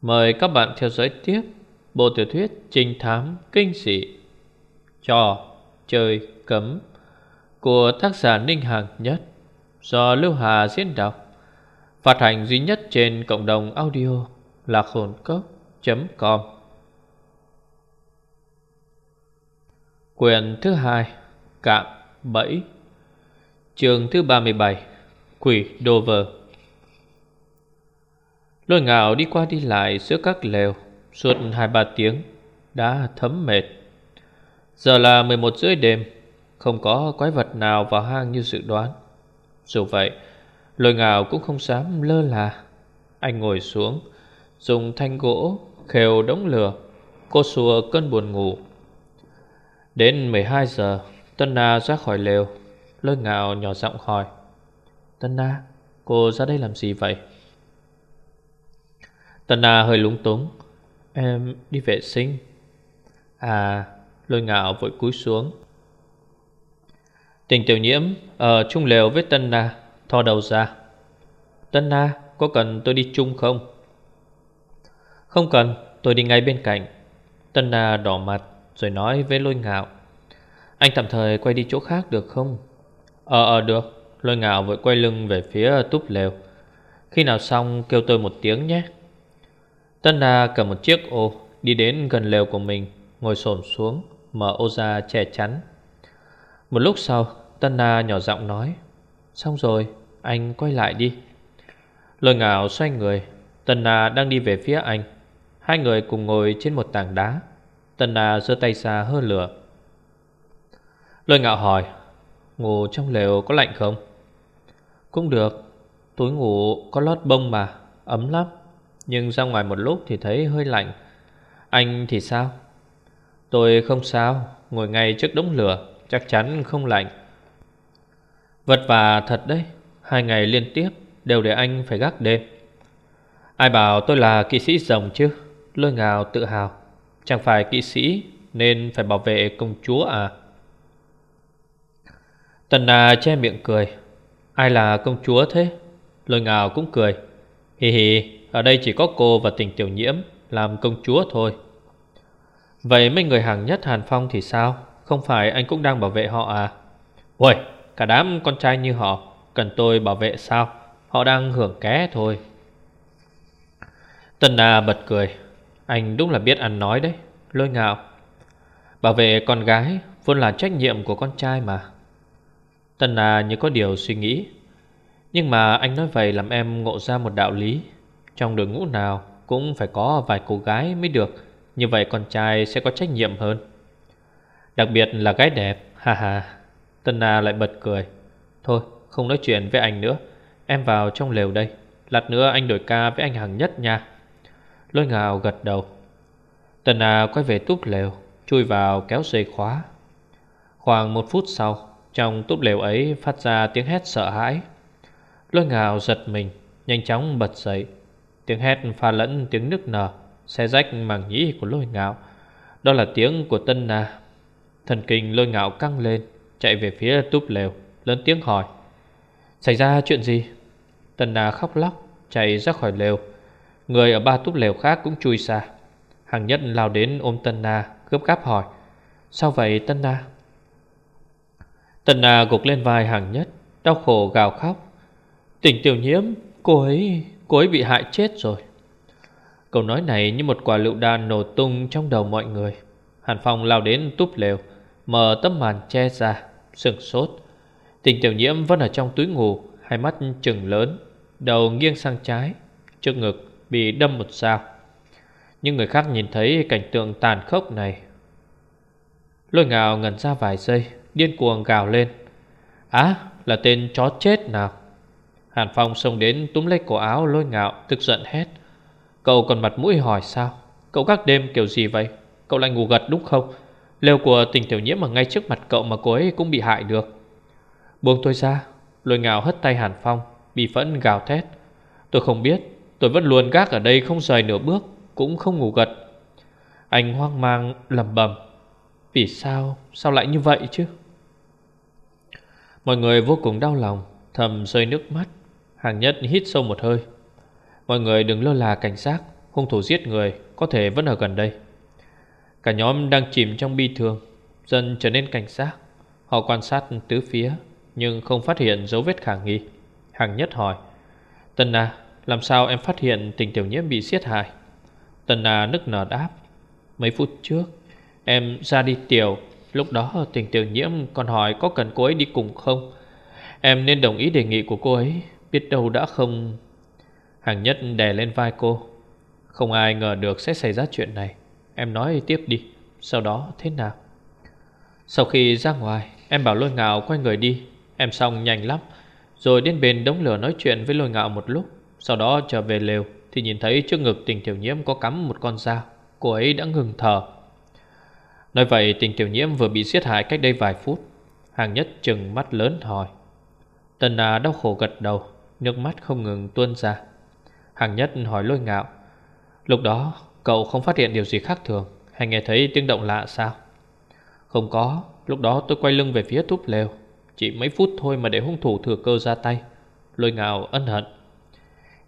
Mời các bạn theo dõi tiếp Bộ tiểu thuyết trinh thám kinh dị, Trò chơi cấm Của tác giả Ninh Hàng Nhất, Do Lưu Hà diễn đọc. Phát hành duy nhất trên cộng đồng audio là hồn cốc.com Quyền thứ hai, Cạm bẫy Trường thứ 37 Quỷ Dover Lôi ngạo đi qua đi lại giữa các lều, Suốt hai ba tiếng, Đã thấm mệt. Giờ là 11 rưỡi đêm, Không có quái vật nào vào hang như dự đoán. Dù vậy, Lôi ngạo cũng không dám lơ là. Anh ngồi xuống, Dùng thanh gỗ khều đống lửa, Cô xua cơn buồn ngủ. Đến 12 giờ, Tân Na ra khỏi lều. Lôi ngạo nhỏ giọng hỏi, Tân Na, Cô ra đây làm gì vậy? Tân Na hơi lúng túng. Em đi vệ sinh. À Lôi ngạo vội cúi xuống. Tình tiểu nhiễm Ở chung lều với Tân Na Thò đầu ra. Tân Na có cần tôi đi chung không? Không cần, tôi đi ngay bên cạnh. Tân Na đỏ mặt Rồi nói với lôi ngạo. Anh tạm thời quay đi chỗ khác được không? Ờ ờ được. Lôi ngạo vội quay lưng về phía túp lều. Khi nào xong kêu tôi một tiếng nhé. Tân Na cầm một chiếc ô, Đi đến gần lều của mình, Ngồi xổm xuống Mở ô ra che chắn. Một lúc sau, Tân Na nhỏ giọng nói, Xong rồi, anh quay lại đi. Lôi ngạo xoay người, Tân Na đang đi về phía anh. Hai người cùng ngồi trên một tảng đá. Tân Na giơ tay ra hơ lửa. Lôi ngạo hỏi, Ngủ trong lều có lạnh không? Cũng được Túi ngủ có lót bông mà, Ấm lắm nhưng ra ngoài một lúc thì thấy hơi lạnh. Anh thì sao? Tôi không sao, Ngồi ngay trước đống lửa, Chắc chắn không lạnh. Vật vả thật đấy, Hai ngày liên tiếp đều để anh phải gác đêm. Ai bảo tôi là kỵ sĩ rồng chứ? Lôi ngào tự hào. Chẳng phải kỵ sĩ Nên phải bảo vệ công chúa à? Tần nà che miệng cười. Ai là công chúa thế? Lôi ngào cũng cười. Hì hì ở đây chỉ có cô và tình tiểu nhiễm Làm công chúa thôi. Vậy mấy người hàng nhất Hàn Phong thì sao? Không phải anh cũng đang bảo vệ họ à? Uầy, cả đám con trai như họ, Cần tôi bảo vệ sao? Họ đang hưởng ké thôi. Tân Na bật cười. Anh đúng là biết ăn nói đấy, Lôi ngạo. Bảo vệ con gái Vốn là trách nhiệm của con trai mà. Tân Na như có điều suy nghĩ. Nhưng mà anh nói vậy làm em ngộ ra một đạo lý trong đội ngũ nào cũng phải có vài cô gái mới được. Như vậy con trai sẽ có trách nhiệm hơn. Đặc biệt là gái đẹp. Ha ha. Tân Na lại bật cười. Thôi, không nói chuyện với anh nữa. Em vào trong lều đây. Lát nữa anh đổi ca với anh Hằng nhất nha. Lôi ngào gật đầu. Tân Na quay về túp lều, Chui vào kéo dây khóa. Khoảng một phút sau, Trong túp lều ấy phát ra tiếng hét sợ hãi. Lôi ngào giật mình, Nhanh chóng bật dậy. Tiếng hét pha lẫn, tiếng nức nở Xe rách màng nhĩ của lôi ngạo. Đó là tiếng của Tân Na. Thần kinh lôi ngạo căng lên, Chạy về phía túp lều, Lớn tiếng hỏi. Xảy ra chuyện gì? Tân Na khóc lóc, Chạy ra khỏi lều. Người ở ba túp lều khác cũng chui xa Hàng nhất lao đến ôm Tân Na, Gấp gáp hỏi. Sao vậy, Tân Na? Tân Na gục lên vai hàng nhất, Đau khổ gào khóc. Tỉnh tiểu nhiễm, Cô ấy Cô ấy bị hại chết rồi. Câu nói này như một quả lựu đạn nổ tung trong đầu mọi người. Hàn Phong lao đến túp lều, Mở tấm màn che ra, Sừng sốt. Tình tiểu nhiễm vẫn ở trong túi ngủ, Hai mắt trừng lớn, Đầu nghiêng sang trái, Trước ngực bị đâm một sao. Nhưng người khác nhìn thấy cảnh tượng tàn khốc này. Lôi ngào ngẩn ra vài giây, Điên cuồng gào lên. Á, là tên chó chết nào? Hàn Phong xông đến túm lấy cổ áo lôi ngạo, Tức giận hét. Cậu còn mặt mũi hỏi sao? Cậu các đêm kiểu gì vậy? Cậu lại ngủ gật đúng không? Lều của tình tiểu nhiễm ở ngay trước mặt cậu mà cô ấy cũng bị hại được. Buông tôi ra. Lôi ngạo hất tay Hàn Phong, Bị phẫn gào thét. Tôi không biết, Tôi vẫn luôn gác ở đây không rời nửa bước, Cũng không ngủ gật. Anh hoang mang lầm bầm Vì sao? Sao lại như vậy chứ? Mọi người vô cùng đau lòng, Thầm rơi nước mắt. Hàng nhất hít sâu một hơi. Mọi người đừng lơ là cảnh giác Hung thủ giết người có thể vẫn ở gần đây. Cả nhóm đang chìm trong bi thương, Dần trở nên cảnh giác Họ quan sát tứ phía, Nhưng không phát hiện dấu vết khả nghi. Hàng nhất hỏi, Tân Na, làm sao em phát hiện tình tiểu nhiễm bị giết hại? Tân Na nức nở đáp, Mấy phút trước, Em ra đi tiểu, Lúc đó tình tiểu nhiễm còn hỏi có cần cô ấy đi cùng không? Em nên đồng ý đề nghị của cô ấy Biết đâu đã không. Hàng nhất đè lên vai cô. Không ai ngờ được sẽ xảy ra chuyện này. Em nói tiếp đi. Sau đó thế nào? Sau khi ra ngoài, Em bảo lôi ngạo quay người đi. Em xong nhanh lắm. Rồi đến bên đống lửa nói chuyện với lôi ngạo một lúc. Sau đó trở về lều, Thì nhìn thấy trước ngực tình tiểu nhiễm có cắm một con dao. Cô ấy đã ngừng thở. Nói vậy, tình tiểu nhiễm vừa bị giết hại cách đây vài phút. Hàng nhất chừng mắt lớn hỏi. Tần à đau khổ gật đầu. Nước mắt không ngừng tuôn ra. Hàng nhất hỏi lôi ngạo, Lúc đó cậu không phát hiện điều gì khác thường, Hay nghe thấy tiếng động lạ sao? Không có, Lúc đó tôi quay lưng về phía túp lều, Chỉ mấy phút thôi mà để hung thủ thừa cơ ra tay. Lôi ngạo ân hận.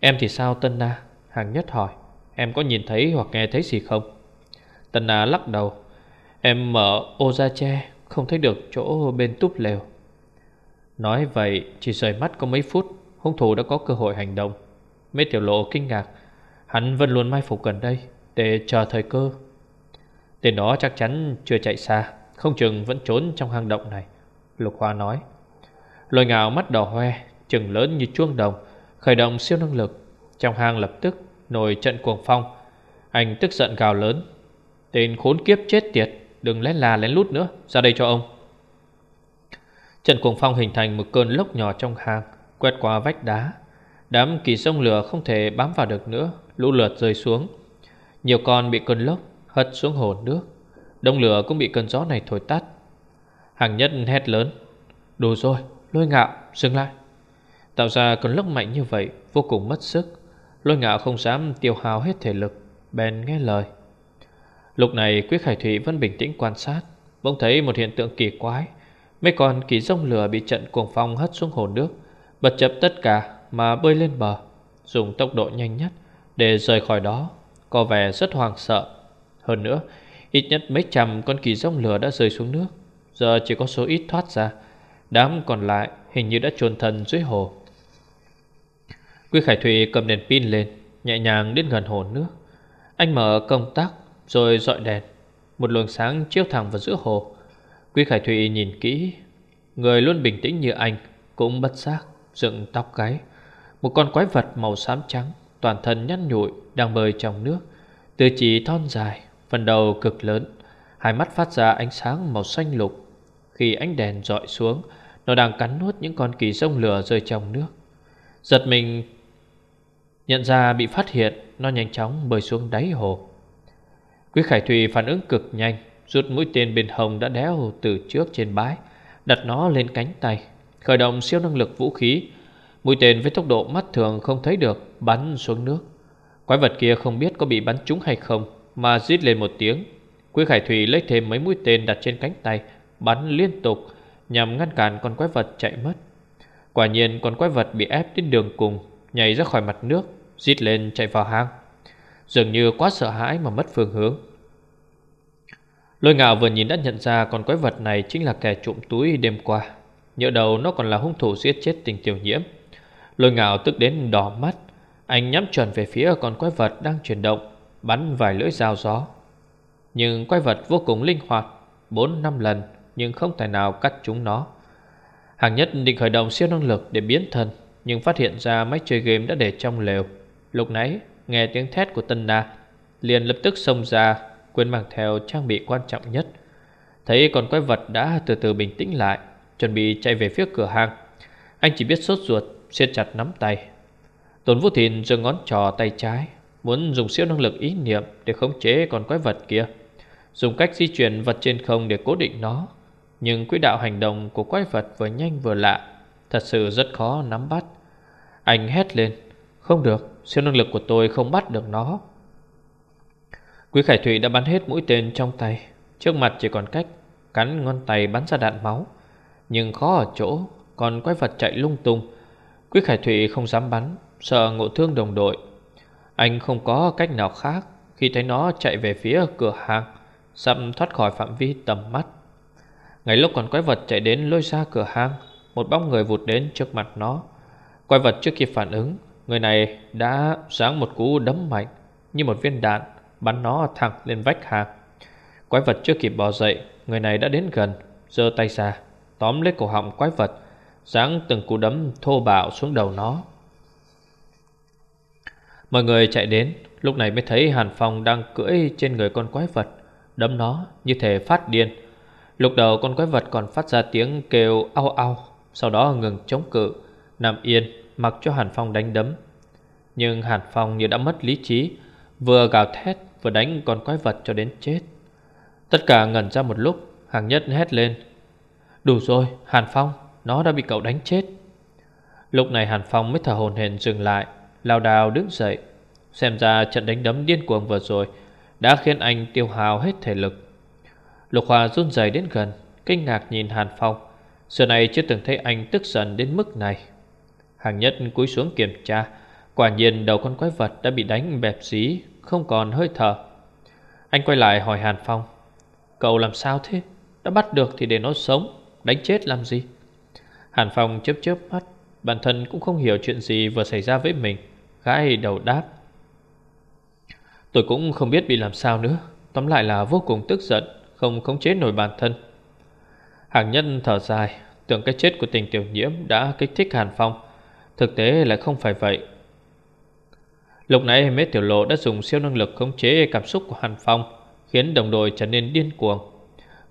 Em thì sao, Tân Na? Hàng nhất hỏi. Em có nhìn thấy hoặc nghe thấy gì không? Tân Na lắc đầu. Em mở ô ra che, Không thấy được chỗ bên túp lều. Nói vậy, chỉ rời mắt có mấy phút Hung thủ đã có cơ hội hành động. Mê tiểu lộ kinh ngạc. Hắn vẫn luôn mai phục gần đây, Để chờ thời cơ. Tên đó chắc chắn chưa chạy xa, Không chừng vẫn trốn trong hang động này, Lục Hoa nói. Lôi ngạo mắt đỏ hoe Chừng lớn như chuông đồng, Khởi động siêu năng lực. Trong hang lập tức nổi trận cuồng phong. Anh tức giận gào lớn. Tên khốn kiếp chết tiệt, Đừng lén là lén lút nữa, Ra đây cho ông. Trận cuồng phong hình thành một cơn lốc nhỏ trong hang. Quét qua vách đá. Đám kỳ sông lửa không thể bám vào được nữa Lũ lượt rơi xuống. Nhiều con bị cơn lốc hất xuống hồ nước. Đông lửa cũng bị cơn gió này thổi tắt. Hàng nhất hét lớn Đủ rồi, lôi ngạo, dừng lại. Tạo ra cơn lốc mạnh như vậy Vô cùng mất sức. Lôi ngạo không dám tiêu hao hết thể lực Bèn nghe lời. Lúc này Quý Khải Thủy vẫn bình tĩnh quan sát Bỗng thấy một hiện tượng kỳ quái. Mấy con kỳ rông lửa bị trận cuồng phong hất xuống hồ nước Bật chấp tất cả mà bơi lên bờ, Dùng tốc độ nhanh nhất Để rời khỏi đó, Có vẻ rất hoàng sợ. Hơn nữa, Ít nhất mấy trăm con kỳ rông lửa đã rơi xuống nước. Giờ chỉ có số ít thoát ra, Đám còn lại hình như đã trồn thân dưới hồ. Quý Khải Thụy cầm đèn pin lên, Nhẹ nhàng đến gần hồ nước. Anh mở công tắc Rồi dọi đèn. Một luồng sáng chiếu thẳng vào giữa hồ. Quý Khải Thụy nhìn kỹ, Người luôn bình tĩnh như anh, Cũng bất giác dựng tóc gáy. Một con quái vật màu xám trắng, Toàn thân nhăn nhụi, đang bơi trong nước. Từ chỉ thon dài, Phần đầu cực lớn. Hai mắt phát ra ánh sáng màu xanh lục. Khi ánh đèn dọi xuống, Nó đang cắn nuốt những con kỳ sông lửa rơi trong nước. Giật mình, Nhận ra bị phát hiện, Nó nhanh chóng bơi xuống đáy hồ. Quý Khải Thùy phản ứng cực nhanh, Rút mũi tên bên hồng đã đéo từ trước trên bãi, Đặt nó lên cánh tay. Khởi động siêu năng lực vũ khí. Mũi tên với tốc độ mắt thường không thấy được, Bắn xuống nước. Quái vật kia không biết có bị bắn trúng hay không, Mà rít lên một tiếng. Quý Khải Thủy lấy thêm mấy mũi tên đặt trên cánh tay, Bắn liên tục, Nhằm ngăn cản con quái vật chạy mất. Quả nhiên, con quái vật bị ép đến đường cùng, Nhảy ra khỏi mặt nước, Rít lên chạy vào hang. Dường như quá sợ hãi mà mất phương hướng. Lôi ngạo vừa nhìn đã nhận ra con quái vật này chính là kẻ trộm túi đêm qua. Nhớ đầu nó còn là hung thủ giết chết tình tiểu nhiễm. Lôi ngạo tức đến đỏ mắt. Anh nhắm chuẩn về phía con quái vật đang chuyển động, Bắn vài lưỡi dao gió. Nhưng quái vật vô cùng linh hoạt, bốn năm lần, Nhưng không tài nào cắt chúng nó. Hàng nhất định khởi động siêu năng lực để biến thân, Nhưng phát hiện ra máy chơi game đã để trong lều. Lúc nãy, nghe tiếng thét của Tân Na, Liền lập tức xông ra, Quên mang theo trang bị quan trọng nhất. Thấy con quái vật đã từ từ bình tĩnh lại Chuẩn bị chạy về phía cửa hàng. Anh chỉ biết sốt ruột siết chặt nắm tay. Tôn Vũ Thìn giơ ngón trò tay trái Muốn dùng siêu năng lực ý niệm Để khống chế con quái vật kia. Dùng cách di chuyển vật trên không để cố định nó Nhưng quỹ đạo hành động của quái vật vừa nhanh vừa lạ Thật sự rất khó nắm bắt. Anh hét lên Không được, siêu năng lực của tôi không bắt được nó. Quý Khải Thủy đã bắn hết mũi tên trong tay. Trước mặt chỉ còn cách Cắn ngón tay bắn ra đạn máu. Nhưng khó ở chỗ, Còn quái vật chạy lung tung. Quý Khải thụy không dám bắn, Sợ ngộ thương đồng đội. Anh không có cách nào khác Khi thấy nó chạy về phía cửa hàng, Sắp thoát khỏi phạm vi tầm mắt. Ngay lúc còn quái vật chạy đến lôi ra cửa hàng, Một bóng người vụt đến trước mặt nó. Quái vật trước khi phản ứng, Người này đã giáng một cú đấm mạnh Như một viên đạn, Bắn nó thẳng lên vách hàng. Quái vật chưa kịp bỏ dậy, Người này đã đến gần, giơ tay ra. Tóm lấy cổ họng quái vật, Giáng từng cú đấm thô bạo xuống đầu nó. Mọi người chạy đến, Lúc này mới thấy Hàn Phong đang cưỡi trên người con quái vật, Đấm nó như thể phát điên. Lúc đầu con quái vật còn phát ra tiếng kêu ao ao, Sau đó ngừng chống cự. Nằm yên mặc cho Hàn Phong đánh đấm. Nhưng Hàn Phong như đã mất lý trí, Vừa gào thét, vừa đánh con quái vật cho đến chết. Tất cả ngẩn ra một lúc, Hàng nhất hét lên. Đủ rồi, Hàn Phong, Nó đã bị cậu đánh chết. Lúc này Hàn Phong mới thở hồn hển dừng lại, Lao đào đứng dậy. Xem ra trận đánh đấm điên cuồng vừa rồi Đã khiến anh tiêu hào hết thể lực. Lục Hòa run rẩy đến gần, Kinh ngạc nhìn Hàn Phong. Giờ này chưa từng thấy anh tức giận đến mức này. Hàng nhất cúi xuống kiểm tra, Quả nhiên đầu con quái vật đã bị đánh bẹp dí Không còn hơi thở. Anh quay lại hỏi Hàn Phong, Cậu làm sao thế? Đã bắt được thì để nó sống. Đánh chết làm gì? Hàn Phong chớp chớp mắt, Bản thân cũng không hiểu chuyện gì vừa xảy ra với mình Gái đầu đáp. Tôi cũng không biết bị làm sao nữa, Tóm lại là vô cùng tức giận, Không khống chế nổi bản thân. Hàng nhân thở dài, Tưởng cái chết của tình tiểu nhiễm đã kích thích Hàn Phong, Thực tế lại không phải vậy. Lúc nãy Mế Tiểu Lộ đã dùng siêu năng lực khống chế cảm xúc của Hàn Phong, Khiến đồng đội trở nên điên cuồng.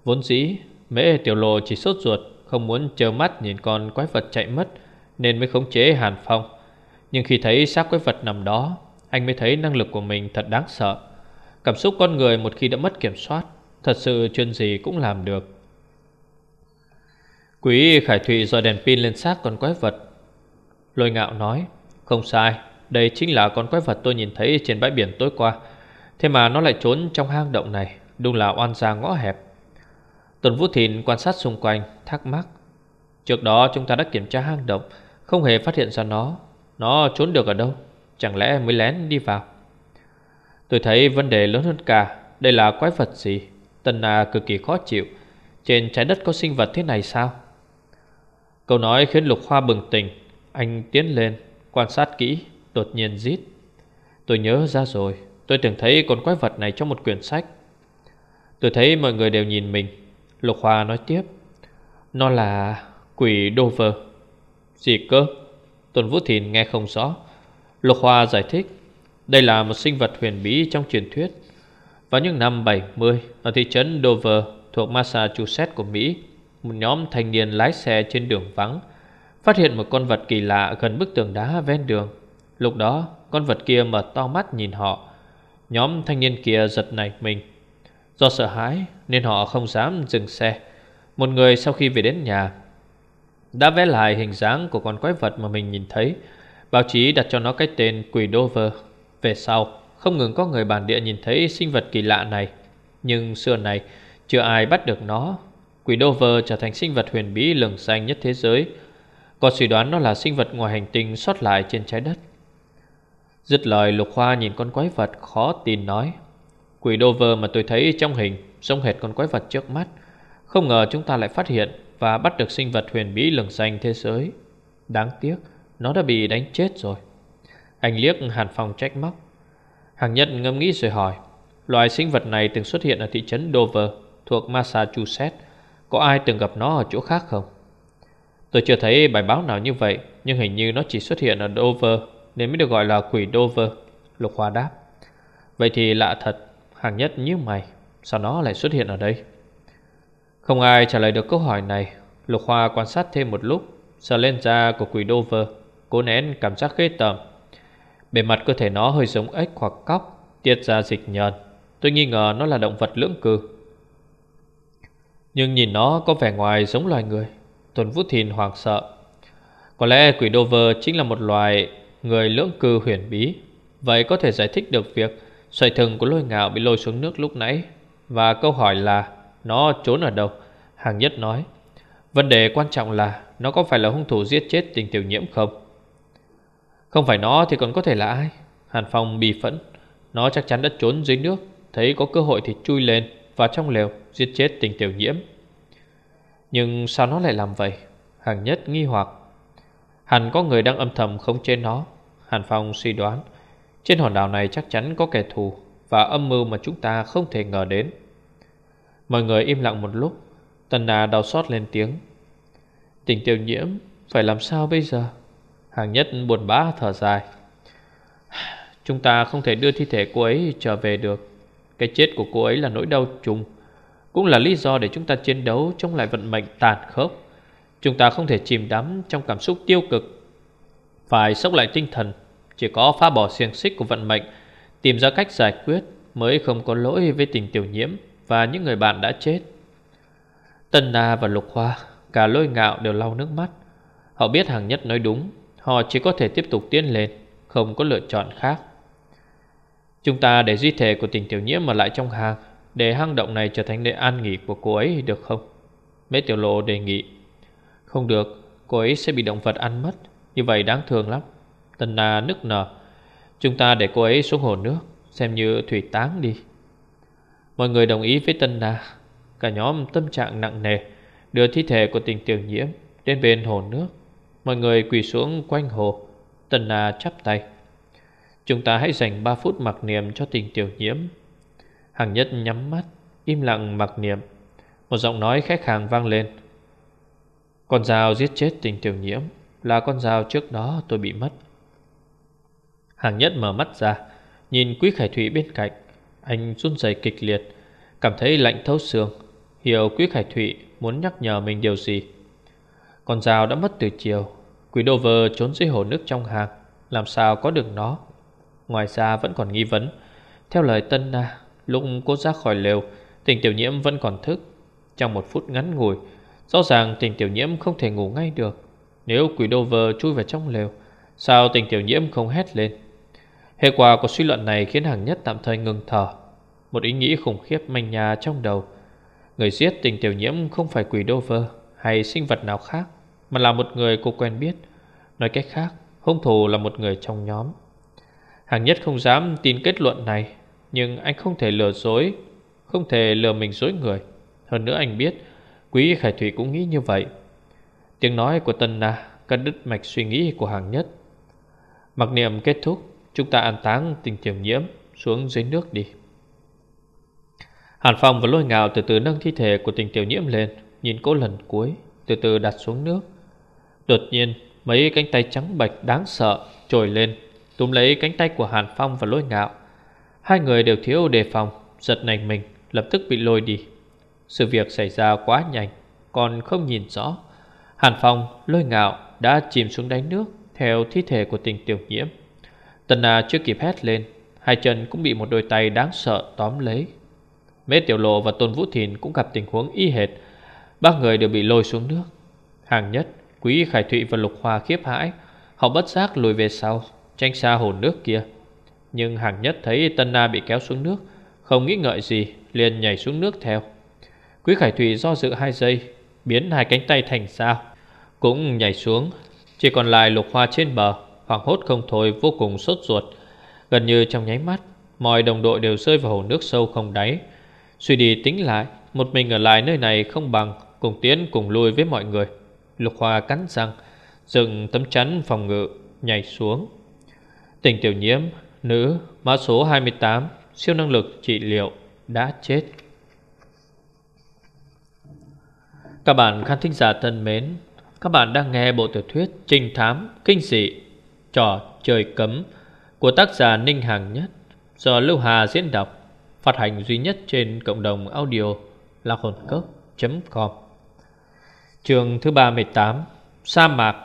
Vốn dĩ Mễ Tiểu Lộ chỉ sốt ruột, Không muốn chờ mắt nhìn con quái vật chạy mất, Nên mới khống chế Hàn Phong. Nhưng khi thấy xác quái vật nằm đó, Anh mới thấy năng lực của mình thật đáng sợ. Cảm xúc con người một khi đã mất kiểm soát, Thật sự chuyện gì cũng làm được. Quý Khải Thụy dò đèn pin lên xác con quái vật. Lôi ngạo nói, Không sai, Đây chính là con quái vật tôi nhìn thấy trên bãi biển tối qua. Thế mà nó lại trốn trong hang động này, Đúng là oan gia ngõ hẹp. Tuần Vũ Thìn quan sát xung quanh, Thắc mắc. Trước đó chúng ta đã kiểm tra hang động, Không hề phát hiện ra nó. Nó trốn được ở đâu? Chẳng lẽ mới lén đi vào? Tôi thấy vấn đề lớn hơn cả, Đây là quái vật gì? Tần Na cực kỳ khó chịu. Trên trái đất có sinh vật thế này sao? Câu nói khiến Lục Hoa bừng tỉnh. Anh tiến lên, Quan sát kỹ, Đột nhiên rít. Tôi nhớ ra rồi, Tôi từng thấy con quái vật này trong một quyển sách. Tôi thấy mọi người đều nhìn mình Lục Hoa nói tiếp. Nó là quỷ Dover Gì cơ? Tuần Vũ Thìn nghe không rõ. Lục Hoa giải thích, Đây là một sinh vật huyền bí trong truyền thuyết. Vào những năm 70 Ở thị trấn Dover thuộc Massachusetts của Mỹ, Một nhóm thanh niên lái xe trên đường vắng, Phát hiện một con vật kỳ lạ gần bức tường đá ven đường. Lúc đó, con vật kia mở to mắt nhìn họ. Nhóm thanh niên kia giật nảy mình. Do sợ hãi, nên họ không dám dừng xe. Một người sau khi về đến nhà, Đã vẽ lại hình dáng của con quái vật mà mình nhìn thấy, Báo chí đặt cho nó cái tên quỷ Dover Về sau, không ngừng có người bản địa nhìn thấy sinh vật kỳ lạ này. Nhưng xưa này, chưa ai bắt được nó. Quỷ Dover trở thành sinh vật huyền bí lừng danh nhất thế giới, Có suy đoán nó là sinh vật ngoài hành tinh sót lại trên trái đất. Dứt lời, Lục Hoa nhìn con quái vật khó tin nói Quỷ Dover mà tôi thấy trong hình, Giống hệt con quái vật trước mắt. Không ngờ chúng ta lại phát hiện Và bắt được sinh vật huyền bí lừng danh thế giới. Đáng tiếc, Nó đã bị đánh chết rồi. Anh liếc Hàn Phong trách móc. Hàng nhất ngâm nghĩ rồi hỏi, Loài sinh vật này từng xuất hiện ở thị trấn Dover Thuộc Massachusetts, Có ai từng gặp nó ở chỗ khác không? Tôi chưa thấy bài báo nào như vậy, Nhưng hình như nó chỉ xuất hiện ở Dover Nên mới được gọi là quỷ Dover Lục Hoa đáp. Vậy thì lạ thật Hàng nhất như mày, Sao nó lại xuất hiện ở đây? Không ai trả lời được câu hỏi này. Lục Hoa quan sát thêm một lúc, Sờ lên da của quỷ Dover Cố nén cảm giác ghê tởm. Bề mặt cơ thể nó hơi giống ếch hoặc cóc, Tiết ra dịch nhờn. Tôi nghi ngờ nó là động vật lưỡng cư Nhưng nhìn nó có vẻ ngoài giống loài người. Tuần Vũ Thìn hoảng sợ. Có lẽ quỷ Dover chính là một loài người lưỡng cư huyền bí. Vậy có thể giải thích được việc Sợi thừng của lôi ngạo bị lôi xuống nước lúc nãy. Và câu hỏi là, Nó trốn ở đâu? Hàng nhất nói, Vấn đề quan trọng là Nó có phải là hung thủ giết chết tình tiểu nhiễm không? Không phải nó thì còn có thể là ai? Hàn Phong bị phẫn, Nó chắc chắn đã trốn dưới nước, Thấy có cơ hội thì chui lên và trong lều, giết chết tình tiểu nhiễm. Nhưng sao nó lại làm vậy? Hàng nhất nghi hoặc. Hẳn có người đang âm thầm không chế nó. Hàn Phong suy đoán trên hòn đảo này chắc chắn có kẻ thù Và âm mưu mà chúng ta không thể ngờ đến. Mọi người im lặng một lúc Tần nà đau xót lên tiếng. Tình tiêu nhiễm, Phải làm sao bây giờ? Hàng nhất buồn bã thở dài. Chúng ta không thể đưa thi thể cô ấy trở về được. Cái chết của cô ấy là nỗi đau chung Cũng là lý do để chúng ta chiến đấu Chống lại vận mệnh tàn khốc. Chúng ta không thể chìm đắm trong cảm xúc tiêu cực. Phải sốc lại tinh thần. Chỉ có phá bỏ xiềng xích của vận mệnh, Tìm ra cách giải quyết Mới không có lỗi với tình tiểu nhiễm Và những người bạn đã chết. Tân Na và Lục Hoa, Cả lôi ngạo đều lau nước mắt. Họ biết hàng nhất nói đúng, Họ chỉ có thể tiếp tục tiến lên, Không có lựa chọn khác. Chúng ta để duy thể của tình tiểu nhiễm ở lại trong hang, Để hang động này trở thành nơi an nghỉ của cô ấy được không? Mế tiểu lộ đề nghị. Không được, Cô ấy sẽ bị động vật ăn mất, Như vậy đáng thương lắm. Tần Na nức nở. Chúng ta để cô ấy xuống hồ nước, Xem như thủy táng đi. Mọi người đồng ý với Tân Na. Cả nhóm tâm trạng nặng nề, Đưa thi thể của tình tiểu nhiễm Đến bên hồ nước. Mọi người quỳ xuống quanh hồ. Tân Na chắp tay. Chúng ta hãy dành 3 phút mặc niệm cho tình tiểu nhiễm. Hàng nhất nhắm mắt, Im lặng mặc niệm. Một giọng nói khách hàng vang lên. Con dao giết chết tình tiểu nhiễm Là con dao trước đó tôi bị mất. Hàng nhất mở mắt ra, Nhìn quý khải thủy bên cạnh. Anh run rẩy kịch liệt, Cảm thấy lạnh thấu xương, Hiểu quý khải thủy muốn nhắc nhở mình điều gì. Con dao đã mất từ chiều, Quỷ đô vờ trốn dưới hồ nước trong hàng Làm sao có được nó? Ngoài ra vẫn còn nghi vấn. Theo lời Tân Na, Lúc cô ra khỏi lều, Tình tiểu nhiễm vẫn còn thức. Trong một phút ngắn ngủi, Rõ ràng tình tiểu nhiễm không thể ngủ ngay được. Nếu quỷ đô vờ chui vào trong lều, Sao tình tiểu nhiễm không hét lên? Hệ quả của suy luận này khiến hàng nhất tạm thời ngừng thở. Một ý nghĩ khủng khiếp manh nhà trong đầu. Người giết tình tiểu nhiễm không phải quỷ đô vơ Hay sinh vật nào khác, Mà là một người cô quen biết. Nói cách khác, Hung thủ là một người trong nhóm. Hàng nhất không dám tin kết luận này, Nhưng anh không thể lừa dối, Không thể lừa mình dối người. Hơn nữa anh biết, Quý Khải Thủy cũng nghĩ như vậy. Tiếng nói của Tân Na Cắt đứt mạch suy nghĩ của hàng nhất. Mặc niệm kết thúc Chúng ta an táng tình tiểu nhiễm Xuống dưới nước đi. Hàn Phong và lôi ngạo từ từ nâng thi thể của tình tiểu nhiễm lên Nhìn cô lần cuối Từ từ đặt xuống nước. Đột nhiên mấy cánh tay trắng bạch đáng sợ Trồi lên Túm lấy cánh tay của Hàn Phong và lôi ngạo. Hai người đều thiếu đề phòng Giật nành mình lập tức bị lôi đi. Sự việc xảy ra quá nhanh Còn không nhìn rõ. Hàn Phong, lôi ngạo đã chìm xuống đáy nước Theo thi thể của tình tiểu nhiễm. Tần Na chưa kịp hét lên Hai chân cũng bị một đôi tay đáng sợ tóm lấy. Mế Tiểu Lộ và Tôn Vũ Thìn cũng gặp tình huống y hệt. Ba người đều bị lôi xuống nước. Hàng nhất, Quý Khải Thụy và Lục Hoa khiếp hãi. Họ bất giác lùi về sau Tranh xa hồ nước kia. Nhưng hàng nhất thấy Tân Na bị kéo xuống nước Không nghĩ ngợi gì liền nhảy xuống nước theo. Quý Khải Thụy do dự hai giây Biến hai cánh tay thành sao Cũng nhảy xuống. Chỉ còn lại Lục Hoa trên bờ. Hoảng hốt không thôi, vô cùng sốt ruột. Gần như trong nháy mắt, Mọi đồng đội đều rơi vào hồ nước sâu không đáy. Suy đi tính lại, Một mình ở lại nơi này không bằng, Cùng tiến cùng lui với mọi người. Lục Hoa cắn răng, Dựng tấm chắn phòng ngự Nhảy xuống. Tình tiểu nhiễm, Nữ, Mã số 28 Siêu năng lực trị liệu Đã chết. Các bạn khán thính giả thân mến, Các bạn đang nghe bộ tiểu thuyết Trinh thám kinh dị. Trò chơi cấm Của tác giả Ninh Hàng Nhất Do Lưu Hà diễn đọc, Phát hành duy nhất trên cộng đồng audio là hồn cốc.com Trường thứ 38 Sa mạc.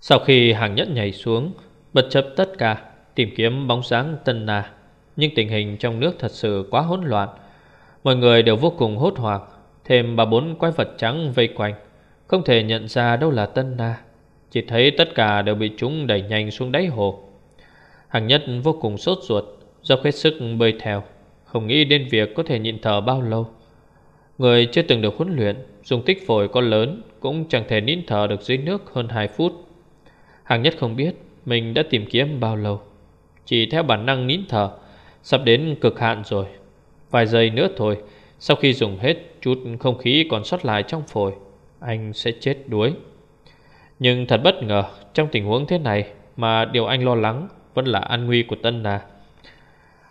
Sau khi hàng nhất nhảy xuống, Bất chấp tất cả, Tìm kiếm bóng dáng Tân Na, Nhưng tình hình trong nước thật sự quá hỗn loạn. Mọi người đều vô cùng hốt hoảng, Thêm ba bốn quái vật trắng vây quanh. Không thể nhận ra đâu là Tân Na. Chỉ thấy tất cả đều bị chúng đẩy nhanh xuống đáy hồ. Hàng nhất vô cùng sốt ruột Do hết sức bơi theo. Không nghĩ đến việc có thể nhịn thở bao lâu. Người chưa từng được huấn luyện, Dùng tích phổi có lớn Cũng chẳng thể nín thở được dưới nước hơn 2 phút. Hàng nhất không biết Mình đã tìm kiếm bao lâu. Chỉ theo bản năng nín thở, Sắp đến cực hạn rồi. Vài giây nữa thôi, Sau khi dùng hết chút không khí còn sót lại trong phổi anh sẽ chết đuối. Nhưng thật bất ngờ, Trong tình huống thế này Mà điều anh lo lắng Vẫn là an nguy của Tân Na.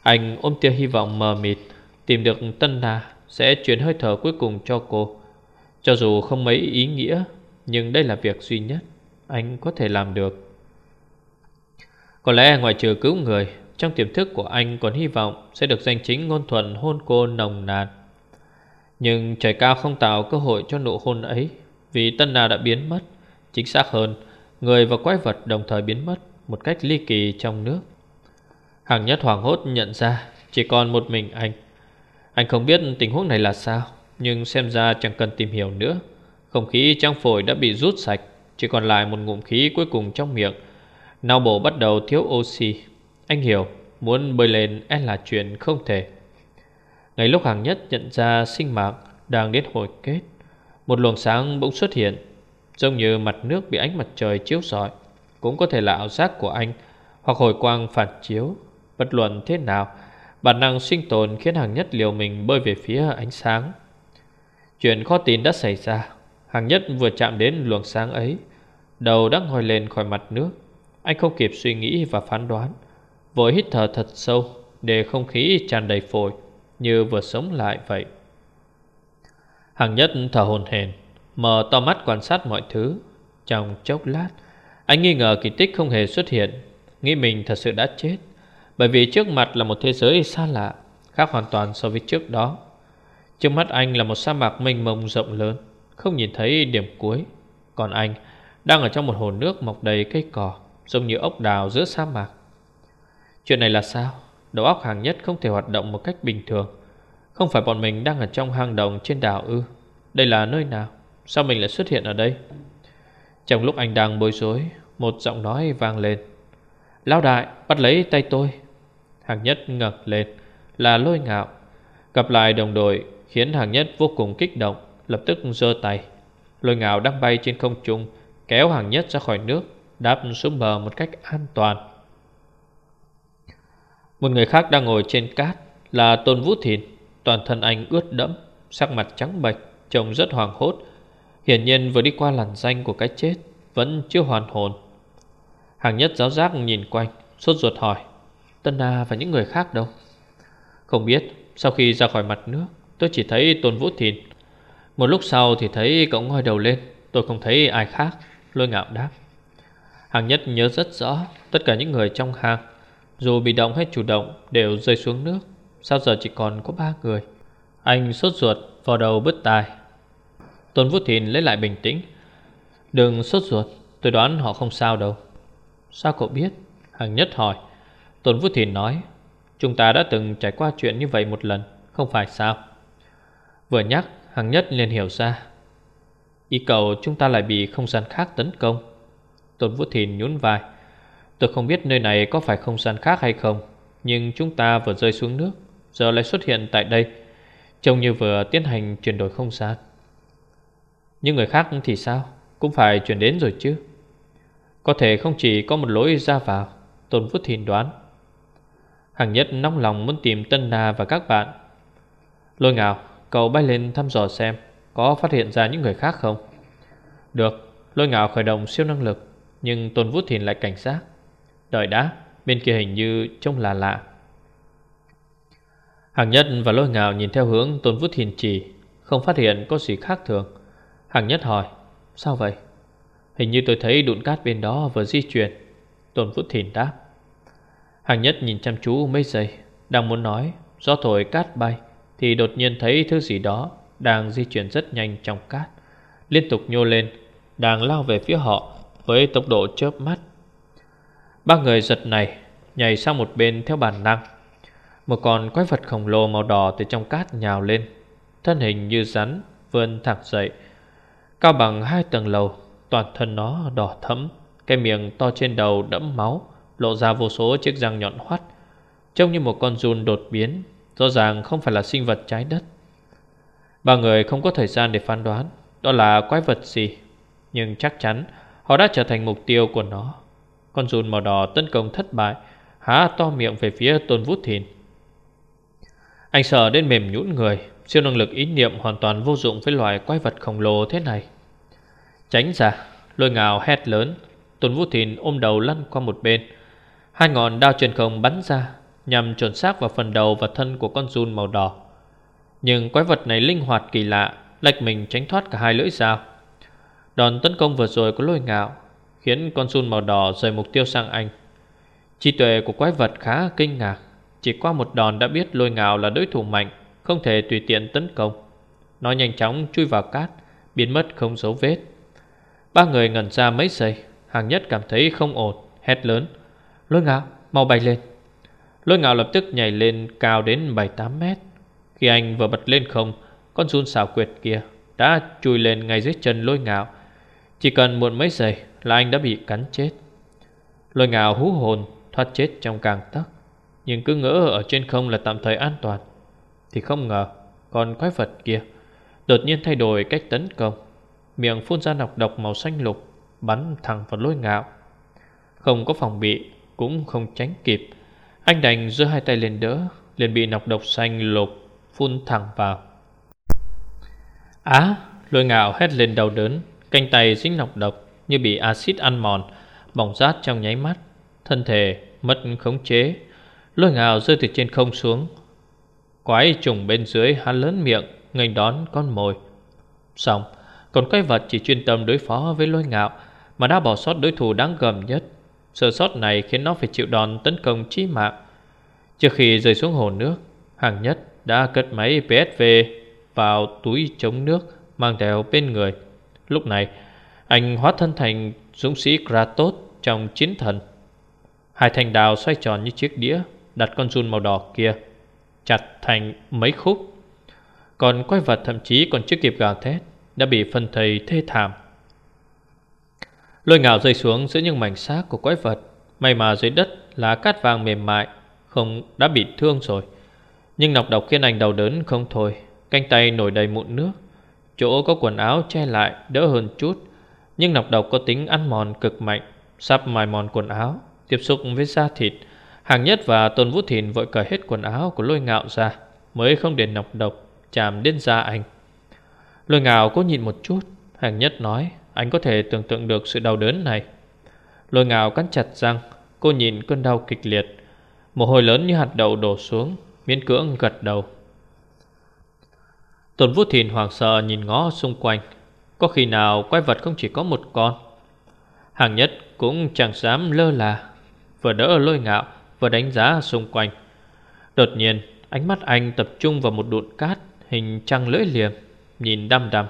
Anh ôm tia hy vọng mờ mịt, Tìm được Tân Na Sẽ chuyển hơi thở cuối cùng cho cô. Cho dù không mấy ý nghĩa, Nhưng đây là việc duy nhất Anh có thể làm được. Có lẽ ngoài trừ cứu người, Trong tiềm thức của anh còn hy vọng Sẽ được danh chính ngôn thuận hôn cô nồng nàn. Nhưng trời cao không tạo cơ hội cho nụ hôn ấy, Vì Tân Na đã biến mất. Chính xác hơn, Người và quái vật đồng thời biến mất Một cách ly kỳ trong nước. Hàng nhất hoàng hốt nhận ra Chỉ còn một mình anh. Anh không biết tình huống này là sao, Nhưng xem ra chẳng cần tìm hiểu nữa. Không khí trong phổi đã bị rút sạch, Chỉ còn lại một ngụm khí cuối cùng trong miệng. Não bộ bắt đầu thiếu oxy. Anh hiểu, Muốn bơi lên e là chuyện không thể. Ngay lúc hàng nhất nhận ra sinh mạng Đang đến hồi kết, Một luồng sáng bỗng xuất hiện, Giống như mặt nước bị ánh mặt trời chiếu rọi. Cũng có thể là ảo giác của anh, Hoặc hồi quang phản chiếu. Bất luận thế nào, Bản năng sinh tồn khiến hàng nhất liều mình bơi về phía ánh sáng. Chuyện khó tin đã xảy ra. Hàng nhất vừa chạm đến luồng sáng ấy, Đầu đã ngồi lên khỏi mặt nước. Anh không kịp suy nghĩ và phán đoán, Vội hít thở thật sâu Để không khí tràn đầy phổi. Như vừa sống lại vậy. Hàng nhất thở hồn hển, Mở to mắt quan sát mọi thứ. Trong chốc lát, Anh nghi ngờ kỳ tích không hề xuất hiện, Nghĩ mình thật sự đã chết, Bởi vì trước mặt là một thế giới xa lạ, Khác hoàn toàn so với trước đó. Trước mắt anh là một sa mạc mênh mông rộng lớn, Không nhìn thấy điểm cuối. Còn anh đang ở trong một hồ nước mọc đầy cây cỏ, Giống như ốc đào giữa sa mạc. Chuyện này là sao? Đầu óc hàng nhất không thể hoạt động một cách bình thường. Không phải bọn mình đang ở trong hang động trên đảo ư? Đây là nơi nào? Sao mình lại xuất hiện ở đây? Trong lúc anh đang bối rối, Một giọng nói vang lên. Lão đại, bắt lấy tay tôi. Hàng nhất ngẩng lên, Là lôi ngạo. Gặp lại đồng đội, khiến hàng nhất vô cùng kích động, Lập tức giơ tay. Lôi ngạo đang bay trên không trung, Kéo hàng nhất ra khỏi nước, Đáp xuống bờ một cách an toàn. Một người khác đang ngồi trên cát Là Tôn Vũ Thìn. Toàn thân anh ướt đẫm, Sắc mặt trắng bệch, Trông rất hoàng hốt. Hiển nhiên vừa đi qua làn danh của cái chết Vẫn chưa hoàn hồn. Hàng nhất giáo giác nhìn quanh, Sốt ruột hỏi, Tân Na và những người khác đâu? Không biết, Sau khi ra khỏi mặt nước, Tôi chỉ thấy Tôn Vũ Thìn. Một lúc sau thì thấy cậu ngoi đầu lên, Tôi không thấy ai khác. Lôi ngạo đáp. Hàng nhất nhớ rất rõ Tất cả những người trong hang dù bị động hay chủ động, đều rơi xuống nước. Sao giờ chỉ còn có ba người? Anh sốt ruột vào đầu bứt tai. Tôn Vũ Thìn lấy lại bình tĩnh. Đừng sốt ruột, Tôi đoán họ không sao đâu. Sao cậu biết? Hằng nhất hỏi. Tôn Vũ Thìn nói. Chúng ta đã từng trải qua chuyện như vậy một lần, Không phải sao? Vừa nhắc, hằng nhất liền hiểu ra. Ý cầu chúng ta lại bị không gian khác tấn công. Tôn Vũ Thìn nhún vai. Tôi không biết nơi này có phải không gian khác hay không, Nhưng chúng ta vừa rơi xuống nước, Giờ lại xuất hiện tại đây, Trông như vừa tiến hành chuyển đổi không gian. Nhưng người khác thì sao? Cũng phải chuyển đến rồi chứ. Có thể không chỉ có một lối ra vào, Tôn Vũ Thìn đoán. Hàng nhất nóng lòng muốn tìm Tân Na và các bạn. Lôi ngào Cậu bay lên thăm dò xem, Có phát hiện ra những người khác không? Được, Lôi ngào khởi động siêu năng lực, Nhưng Tôn Vũ Thìn lại cảnh giác. Đợi đã, Bên kia hình như trông là lạ. Hàng nhất và lôi ngào nhìn theo hướng Tôn Vũ thiền chỉ Không phát hiện có gì khác thường. Hàng nhất hỏi, Sao vậy? Hình như tôi thấy đụn cát bên đó vừa di chuyển. Tôn Vũ Thìn đáp, Hàng nhất nhìn chăm chú mấy giây, Đang muốn nói Do thổi cát bay, Thì đột nhiên thấy thứ gì đó Đang di chuyển rất nhanh trong cát, Liên tục nhô lên, Đang lao về phía họ Với tốc độ chớp mắt. Ba người giật này Nhảy sang một bên theo bản năng. Một con quái vật khổng lồ màu đỏ Từ trong cát nhào lên. Thân hình như rắn, vươn thẳng dậy. Cao bằng hai tầng lầu, Toàn thân nó đỏ thẫm. Cái miệng to trên đầu đẫm máu, Lộ ra vô số chiếc răng nhọn hoắt. Trông như một con run đột biến, Rõ ràng không phải là sinh vật trái đất. Ba người không có thời gian để phán đoán Đó là quái vật gì, Nhưng chắc chắn Họ đã trở thành mục tiêu của nó. Con run màu đỏ tấn công thất bại, Há to miệng về phía Tôn Vũ Thìn. Anh sợ đến mềm nhũn người, Siêu năng lực ý niệm hoàn toàn vô dụng Với loài quái vật khổng lồ thế này. Tránh ra, Lôi ngào hét lớn, Tôn Vũ Thìn ôm đầu lăn qua một bên. Hai ngọn đao truyền không bắn ra, Nhằm chuẩn xác vào phần đầu và thân của con run màu đỏ. Nhưng quái vật này linh hoạt kỳ lạ Lệch mình tránh thoát cả hai lưỡi dao. Đòn tấn công vừa rồi của lôi ngạo Khiến con sun màu đỏ rời mục tiêu sang anh. Trí tuệ của quái vật khá kinh ngạc. Chỉ qua một đòn đã biết lôi ngạo là đối thủ mạnh, Không thể tùy tiện tấn công. Nó nhanh chóng chui vào cát, Biến mất không dấu vết. Ba người ngẩn ra mấy giây, Hàng nhất cảm thấy không ổn, Hét lớn. Lôi ngạo, mau bay lên. Lôi ngạo lập tức nhảy lên cao đến 7-8 mét. Khi anh vừa bật lên không, Con run xảo quyệt kia Đã chui lên ngay dưới chân lôi ngạo. Chỉ cần muộn mấy giây là anh đã bị cắn chết. Lôi ngào hú hồn thoát chết trong càng tắc, Nhưng cứ ngỡ ở trên không là tạm thời an toàn. Thì không ngờ còn quái vật kia Đột nhiên thay đổi cách tấn công. Miệng phun ra nọc độc màu xanh lục Bắn thẳng vào lôi ngạo Không có phòng bị Cũng không tránh kịp. Anh đành giơ hai tay lên đỡ liền bị nọc độc xanh lục Phun thẳng vào. Á Lôi ngạo hét lên đau đớn Canh tay dính nọc độc. Như bị axit ăn mòn, Bỏng rát trong nháy mắt, Thân thể mất khống chế. Lôi ngào rơi từ trên không xuống. Quái trùng bên dưới há lớn miệng, nghênh đón con mồi. Xong, Còn quái vật chỉ chuyên tâm đối phó với lôi ngạo Mà đã bỏ sót đối thủ đáng gầm nhất. Sơ sót này khiến nó phải chịu đòn tấn công chí mạng. Trước khi rơi xuống hồ nước Hàng nhất đã cất máy PSV vào túi chống nước Mang theo bên người. Lúc này anh hóa thân thành dũng sĩ Kratos trong chiến thần. Hai thanh đào xoay tròn như chiếc đĩa, Đặt con run màu đỏ kia, Chặt thành mấy khúc. Còn quái vật thậm chí còn chưa kịp gào thét, Đã bị phân thầy thê thảm. Lôi ngạo rơi xuống giữa những mảnh xác của quái vật, May mà dưới đất là cát vàng mềm mại, Không đã bị thương rồi. Nhưng nọc độc khiến anh đau đớn không thôi Canh tay nổi đầy mụn nước, Chỗ có quần áo che lại đỡ hơn chút. Nhưng nọc độc có tính ăn mòn cực mạnh, Sắp mài mòn quần áo, Tiếp xúc với da thịt. Hàng nhất và Tôn Vũ Thìn vội cởi hết quần áo của lôi ngạo ra, Mới không để nọc độc chạm đến da anh. Lôi ngạo cố nhịn một chút, Hàng nhất nói, Anh có thể tưởng tượng được sự đau đớn này. Lôi ngạo cắn chặt răng, Cô nhìn cơn đau kịch liệt. Mồ hôi lớn như hạt đậu đổ xuống, Miễn cưỡng gật đầu. Tôn Vũ Thìn hoảng sợ nhìn ngó xung quanh. Có khi nào quái vật không chỉ có một con? Hàng nhất cũng chẳng dám lơ là, Vừa đỡ lôi ngạo, Vừa đánh giá xung quanh. Đột nhiên, ánh mắt anh tập trung vào một đụn cát Hình trăng lưỡi liềm, Nhìn đăm đăm.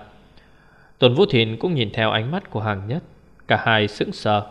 Tôn Vũ Thìn cũng nhìn theo ánh mắt của hàng nhất, Cả hai sững sờ.